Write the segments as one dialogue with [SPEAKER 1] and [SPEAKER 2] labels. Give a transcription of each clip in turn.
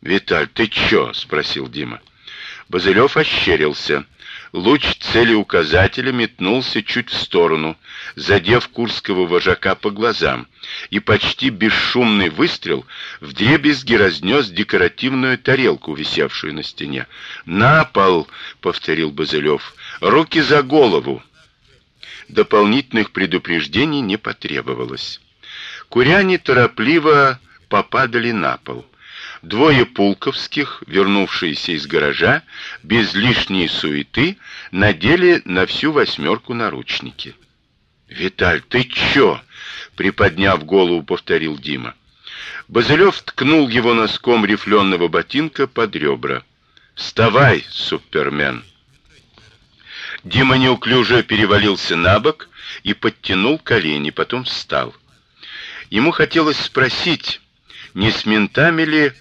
[SPEAKER 1] Виталь, ты чё? спросил Дима. Базылёв ощерился. Луч целеуказателя метнулся чуть в сторону, задев курского вожака по глазам, и почти бесшумный выстрел вдребезги разнес декоративную тарелку, висевшую на стене. "На пол", повторил Базылёв. "Руки за голову". Дополнительных предупреждений не потребовалось. Куряне торопливо попадали на пол. Двое пулковских, вернувшиеся из гаража, без лишней суеты, надели на всю восьмерку наручники. "Виталь, ты чё?" приподняв голову, повторил Дима. Базылёв ткнул его носком рифленого ботинка под ребра. "Вставай, супермен!" Дима неуклюже перевалился на бок и подтянул колени, потом встал. Ему хотелось спросить, не с ментами ли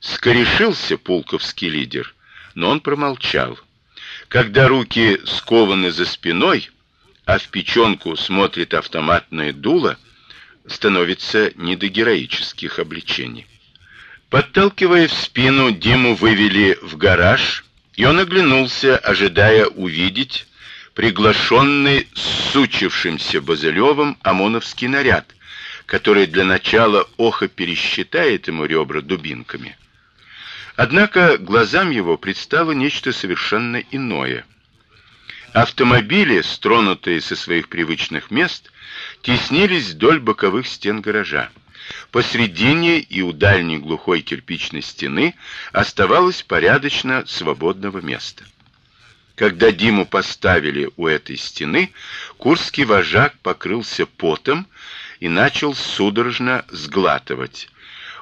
[SPEAKER 1] скорешился полковский лидер, но он промолчал. Когда руки скованы за спиной, а в печёнку смотрит автоматное дуло, становится не до героических обличений. Подталкивая в спину, Диму вывели в гараж, и он оглянулся, ожидая увидеть приглашенный сучившимся Базылёвым ОМОНовский наряд, который для начала охо пересчитает ему ребра дубинками. Однако глазам его предстало нечто совершенно иное. Автомобили, стронутые со своих привычных мест, теснились вдоль боковых стен гаража. Посредине и у дальней глухой кирпичной стены оставалось порядочно свободного места. Когда Диму поставили у этой стены, курский вожак покрылся потом и начал судорожно сглатывать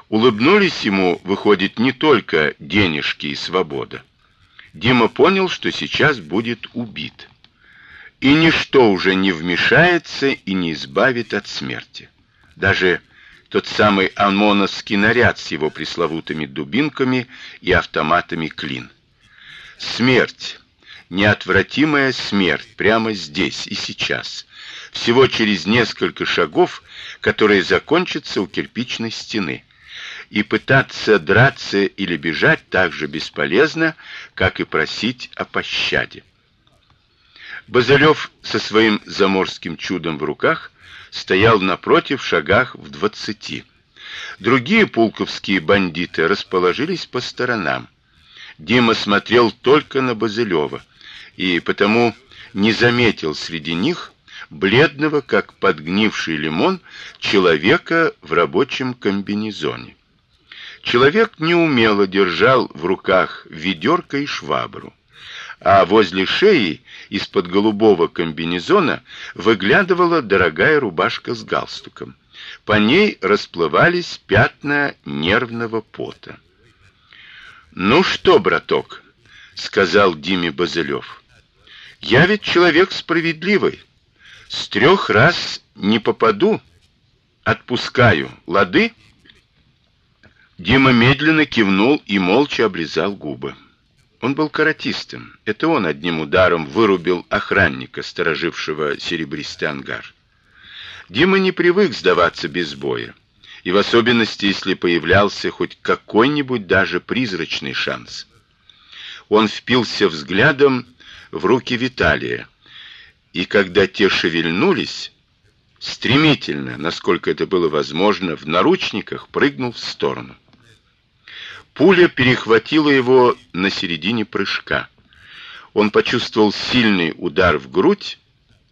[SPEAKER 1] Улыбнулись ему, выходит, не только денежки и свобода. Дима понял, что сейчас будет убит. И ничто уже не вмешается и не избавит от смерти. Даже тот самый ОМОНовский наряд с его пресловутыми дубинками и автоматами Клин. Смерть, неотвратимая смерть прямо здесь и сейчас. Всего через несколько шагов, которые закончатся у кирпичной стены и пытаться драться или бежать так же бесполезно, как и просить о пощаде. Базалёв со своим заморским чудом в руках стоял напротив в шагах в двадцати. Другие пулковские бандиты расположились по сторонам. Дима смотрел только на Базылёва и потому не заметил среди них бледного, как подгнивший лимон, человека в рабочем комбинезоне. Человек неумело держал в руках ведерко и швабру, а возле шеи из-под голубого комбинезона выглядывала дорогая рубашка с галстуком. По ней расплывались пятна нервного пота. "Ну что, браток?" сказал Диме Базылёв. "Я ведь человек справедливый. С трех раз не попаду, отпускаю. Лады?" Дима медленно кивнул и молча облизал губы. Он был каратистом. Это он одним ударом вырубил охранника, сторожившего серебристый ангар. Дима не привык сдаваться без боя, и в особенности, если появлялся хоть какой-нибудь даже призрачный шанс. Он впился взглядом в руки Виталия, и когда те шевельнулись, стремительно, насколько это было возможно, в наручниках прыгнул в сторону. Пуля перехватила его на середине прыжка. Он почувствовал сильный удар в грудь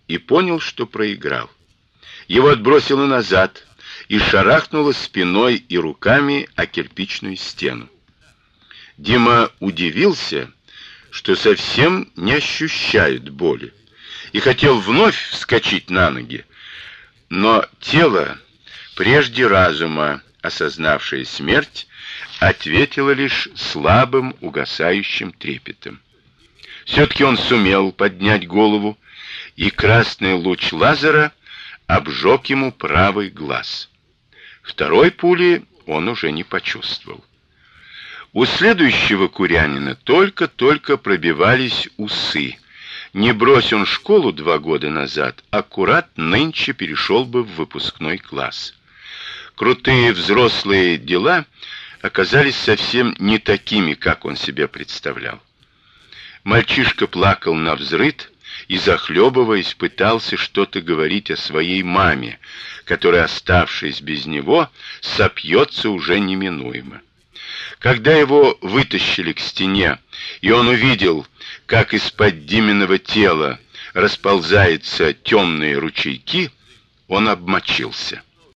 [SPEAKER 1] и понял, что проиграл. Его отбросило назад и шарахнуло спиной и руками о кирпичную стену. Дима удивился, что совсем не ощущает боли, и хотел вновь вскочить на ноги, но тело, прежде разума, осознавшее смерть, ответила лишь слабым угасающим трепетом. все таки он сумел поднять голову, и красный луч лазера обжег ему правый глаз. Второй пули он уже не почувствовал. У следующего курянина только-только пробивались усы. Не брось он школу два года назад, аккурат нынче перешел бы в выпускной класс. Крутые взрослые дела оказались совсем не такими, как он себе представлял. Мальчишка плакал на взрыд и захлебываясь пытался что-то говорить о своей маме, которая, оставшись без него, сопьется уже неминуемо. Когда его вытащили к стене, и он увидел, как из-под Диминого тела расползаются темные ручейки, он обмочился.